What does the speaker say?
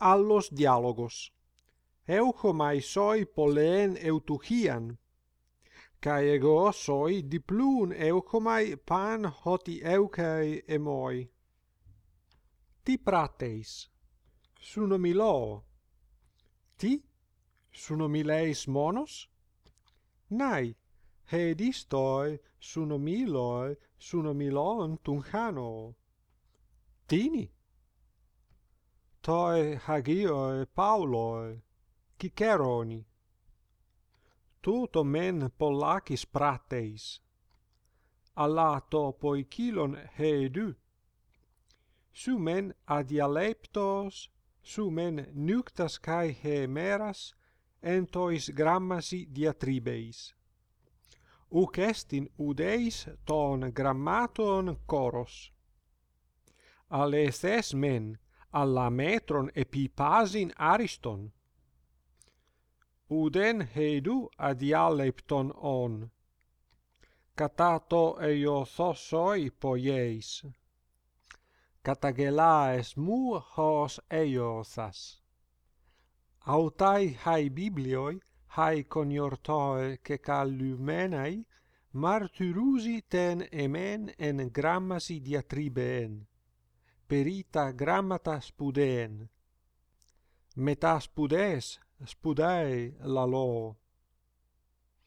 allos dialogos. eucho mai soi polen eutuchian, kai ego soi diplun euchomai pan hoti euchei emoi. Ti prateis, suno milo Ti, suno mileis monos? Nai, hedistoi, sunomiloi, sunomilon tunchano. Tini, Platoi, Hagioi, Pauloi, Ciceroni. Tuto men Pollacis prateis. Alla to poikilon heedu. Su men adialeptos, su men nuctas cae hemeras, entois grammasi diatribeis. Uc estin udeis ton grammaton coros. Alestes men, alla metron epi pasin ariston. Uden heidu adialepton on. Catato eio thosoi poieis. Καταγελάες mu hos eiothas. Autai hai biblioi, hai coniortoe che callumenai, martyrusi ten emen en grammasi diatribeen perita grammata spudeen. Meta spudes spudae la lo.